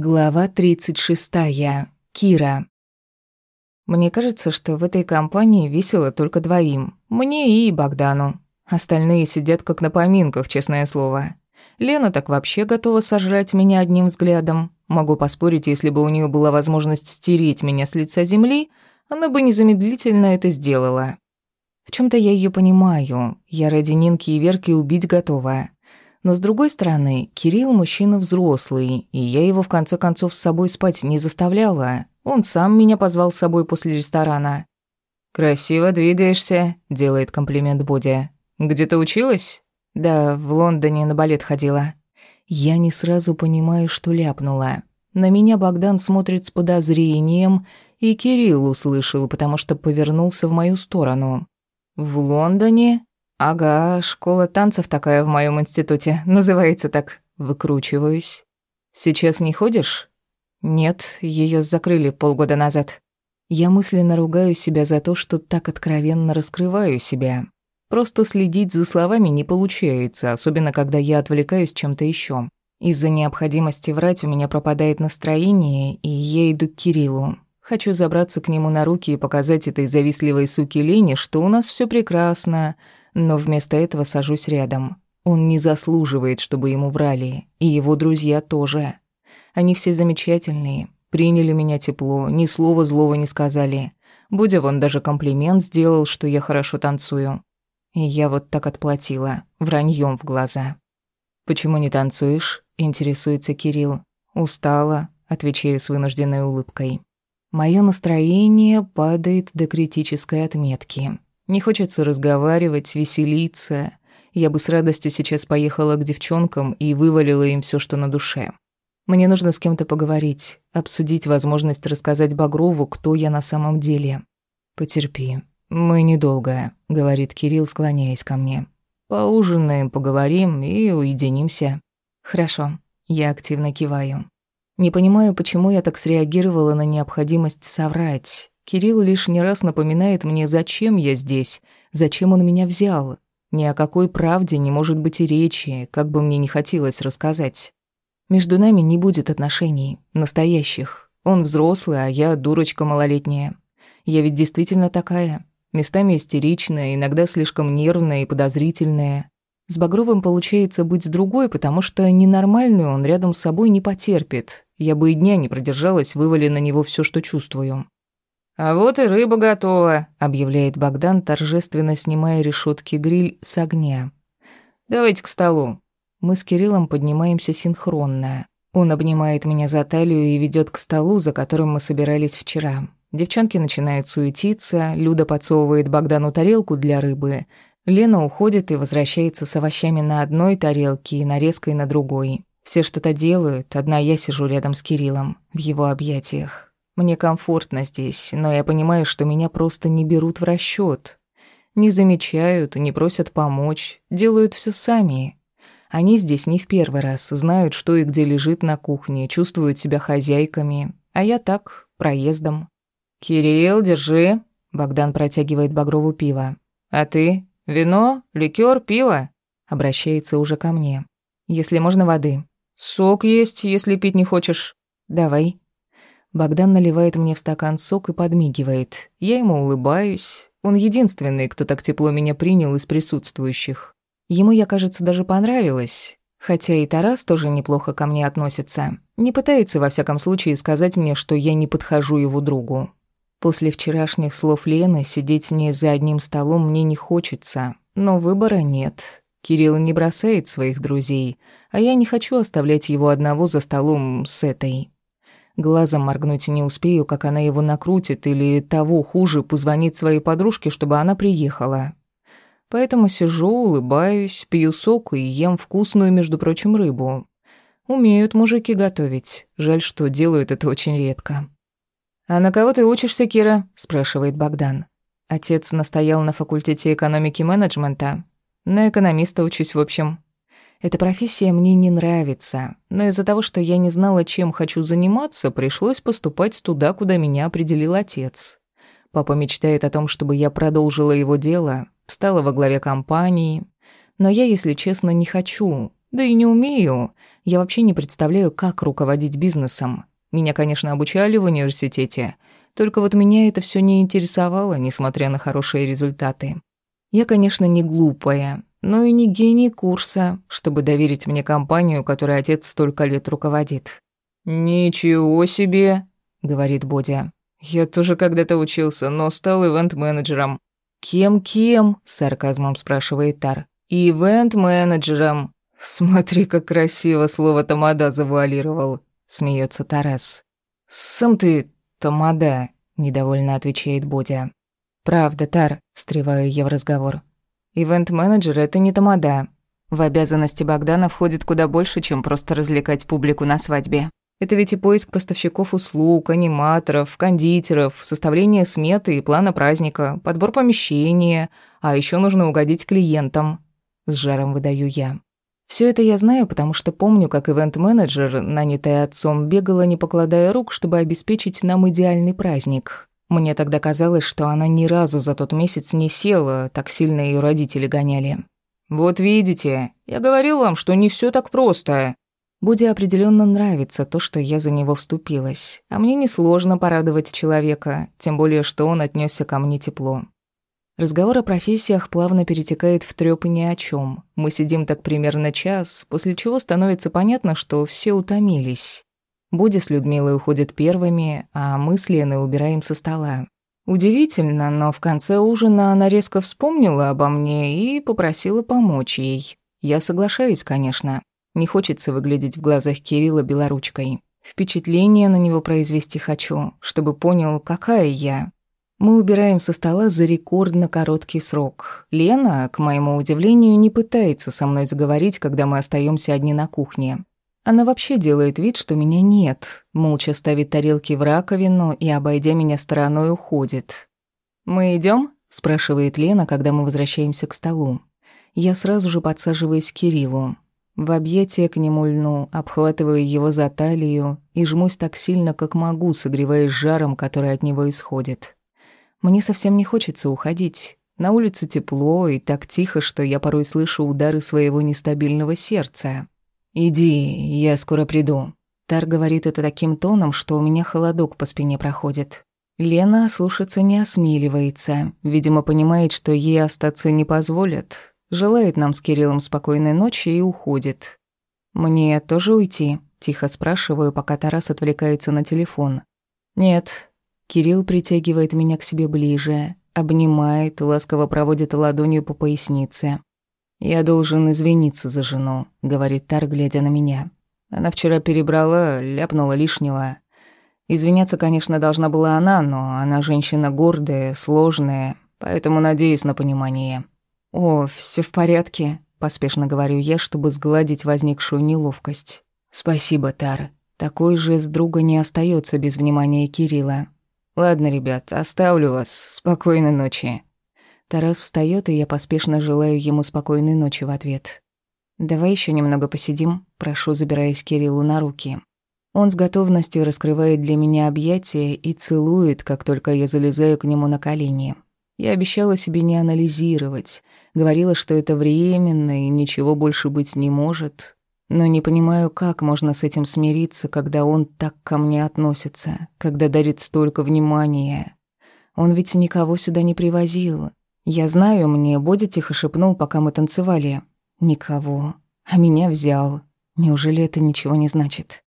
Глава 36. Кира. Мне кажется, что в этой компании весело только двоим. Мне и Богдану. Остальные сидят как на поминках, честное слово. Лена так вообще готова сожрать меня одним взглядом. Могу поспорить, если бы у нее была возможность стереть меня с лица земли, она бы незамедлительно это сделала. В чем то я ее понимаю. Я ради Нинки и Верки убить готова. Но с другой стороны, Кирилл мужчина взрослый, и я его в конце концов с собой спать не заставляла. Он сам меня позвал с собой после ресторана. «Красиво двигаешься», — делает комплимент Бодя. Где-то училась?» «Да, в Лондоне на балет ходила». Я не сразу понимаю, что ляпнула. На меня Богдан смотрит с подозрением, и Кирилл услышал, потому что повернулся в мою сторону. «В Лондоне?» «Ага, школа танцев такая в моем институте, называется так. Выкручиваюсь». «Сейчас не ходишь?» «Нет, ее закрыли полгода назад». Я мысленно ругаю себя за то, что так откровенно раскрываю себя. Просто следить за словами не получается, особенно когда я отвлекаюсь чем-то еще. Из-за необходимости врать у меня пропадает настроение, и я иду к Кириллу. Хочу забраться к нему на руки и показать этой завистливой суке Лене, что у нас все прекрасно, но вместо этого сажусь рядом. Он не заслуживает, чтобы ему врали, и его друзья тоже. Они все замечательные, приняли меня тепло, ни слова злого не сказали. Будя вон даже комплимент сделал, что я хорошо танцую. И я вот так отплатила, враньем в глаза. «Почему не танцуешь?» – интересуется Кирилл. «Устала», – отвечаю с вынужденной улыбкой. Мое настроение падает до критической отметки. Не хочется разговаривать, веселиться. Я бы с радостью сейчас поехала к девчонкам и вывалила им все, что на душе. Мне нужно с кем-то поговорить, обсудить возможность рассказать Багрову, кто я на самом деле. «Потерпи. Мы недолго», — говорит Кирилл, склоняясь ко мне. «Поужинаем, поговорим и уединимся». «Хорошо». Я активно киваю. Не понимаю, почему я так среагировала на необходимость соврать. Кирилл лишь не раз напоминает мне, зачем я здесь, зачем он меня взял. Ни о какой правде не может быть и речи, как бы мне не хотелось рассказать. Между нами не будет отношений, настоящих. Он взрослый, а я дурочка малолетняя. Я ведь действительно такая. Местами истеричная, иногда слишком нервная и подозрительная. С Багровым получается быть другой, потому что ненормальную он рядом с собой не потерпит. Я бы и дня не продержалась, вывали на него все, что чувствую. «А вот и рыба готова», — объявляет Богдан, торжественно снимая решетки гриль с огня. «Давайте к столу». Мы с Кириллом поднимаемся синхронно. Он обнимает меня за талию и ведет к столу, за которым мы собирались вчера. Девчонки начинают суетиться, Люда подсовывает Богдану тарелку для рыбы. Лена уходит и возвращается с овощами на одной тарелке и нарезкой на другой. Все что-то делают, одна я сижу рядом с Кириллом, в его объятиях. Мне комфортно здесь, но я понимаю, что меня просто не берут в расчет. Не замечают, не просят помочь, делают все сами. Они здесь не в первый раз, знают, что и где лежит на кухне, чувствуют себя хозяйками, а я так, проездом. «Кирилл, держи!» — Богдан протягивает Багрову пиво. «А ты? Вино? Ликёр? Пиво?» — обращается уже ко мне. «Если можно, воды». «Сок есть, если пить не хочешь». «Давай». Богдан наливает мне в стакан сок и подмигивает. Я ему улыбаюсь. Он единственный, кто так тепло меня принял из присутствующих. Ему я, кажется, даже понравилось. Хотя и Тарас тоже неплохо ко мне относится. Не пытается, во всяком случае, сказать мне, что я не подхожу его другу. После вчерашних слов Лены сидеть с ней за одним столом мне не хочется, но выбора нет. Кирилл не бросает своих друзей, а я не хочу оставлять его одного за столом с этой. Глазом моргнуть не успею, как она его накрутит, или того хуже, позвонит своей подружке, чтобы она приехала. Поэтому сижу, улыбаюсь, пью сок и ем вкусную, между прочим, рыбу. Умеют мужики готовить. Жаль, что делают это очень редко. «А на кого ты учишься, Кира?» – спрашивает Богдан. Отец настоял на факультете экономики менеджмента. На экономиста учусь, в общем. Эта профессия мне не нравится, но из-за того, что я не знала, чем хочу заниматься, пришлось поступать туда, куда меня определил отец. Папа мечтает о том, чтобы я продолжила его дело, встала во главе компании. Но я, если честно, не хочу, да и не умею. Я вообще не представляю, как руководить бизнесом. Меня, конечно, обучали в университете, только вот меня это все не интересовало, несмотря на хорошие результаты. Я, конечно, не глупая, но и не гений курса, чтобы доверить мне компанию, которой отец столько лет руководит». «Ничего себе!» — говорит Бодя. «Я тоже когда-то учился, но стал ивент-менеджером». «Кем-кем?» с — сарказмом спрашивает Тар. «Ивент-менеджером». «Смотри, как красиво слово «тамада» завуалировал», — смеется Тарас. «Сам ты тамада», — недовольно отвечает Бодя. «Правда, Тар», — встреваю я в разговор. Ивент-менеджер – это не тамада. В обязанности Богдана входит куда больше, чем просто развлекать публику на свадьбе. Это ведь и поиск поставщиков услуг, аниматоров, кондитеров, составление сметы и плана праздника, подбор помещения, а еще нужно угодить клиентам. С жаром выдаю я. Все это я знаю, потому что помню, как ивент-менеджер, нанятая отцом, бегала, не покладая рук, чтобы обеспечить нам идеальный праздник. Мне тогда казалось, что она ни разу за тот месяц не села, так сильно ее родители гоняли. «Вот видите, я говорил вам, что не все так просто». Буде определенно нравится то, что я за него вступилась, а мне несложно порадовать человека, тем более, что он отнесся ко мне тепло. Разговор о профессиях плавно перетекает в трёпы ни о чем. Мы сидим так примерно час, после чего становится понятно, что все утомились. Будя с Людмилой уходят первыми, а мы с Леной убираем со стола. Удивительно, но в конце ужина она резко вспомнила обо мне и попросила помочь ей. Я соглашаюсь, конечно. Не хочется выглядеть в глазах Кирилла белоручкой. Впечатление на него произвести хочу, чтобы понял, какая я. Мы убираем со стола за рекордно короткий срок. Лена, к моему удивлению, не пытается со мной заговорить, когда мы остаемся одни на кухне. Она вообще делает вид, что меня нет, молча ставит тарелки в раковину и, обойдя меня стороной, уходит. «Мы идем? спрашивает Лена, когда мы возвращаемся к столу. Я сразу же подсаживаюсь к Кириллу. В объятия к нему льну, обхватываю его за талию и жмусь так сильно, как могу, согреваясь жаром, который от него исходит. Мне совсем не хочется уходить. На улице тепло и так тихо, что я порой слышу удары своего нестабильного сердца. «Иди, я скоро приду». Тар говорит это таким тоном, что у меня холодок по спине проходит. Лена слушаться не осмеливается, видимо, понимает, что ей остаться не позволят. Желает нам с Кириллом спокойной ночи и уходит. «Мне тоже уйти?» – тихо спрашиваю, пока Тарас отвлекается на телефон. «Нет». Кирилл притягивает меня к себе ближе, обнимает, ласково проводит ладонью по пояснице. «Я должен извиниться за жену», — говорит Тар, глядя на меня. «Она вчера перебрала, ляпнула лишнего. Извиняться, конечно, должна была она, но она женщина гордая, сложная, поэтому надеюсь на понимание». «О, все в порядке», — поспешно говорю я, чтобы сгладить возникшую неловкость. «Спасибо, Тар. Такой же с друга не остается без внимания Кирилла. Ладно, ребят, оставлю вас. Спокойной ночи». Тарас встает, и я поспешно желаю ему спокойной ночи в ответ. «Давай еще немного посидим», — прошу, забираясь Кириллу на руки. Он с готовностью раскрывает для меня объятия и целует, как только я залезаю к нему на колени. Я обещала себе не анализировать, говорила, что это временно и ничего больше быть не может, но не понимаю, как можно с этим смириться, когда он так ко мне относится, когда дарит столько внимания. Он ведь никого сюда не привозил, я знаю, мне Бодя тихо шепнул, пока мы танцевали. Никого. А меня взял. Неужели это ничего не значит?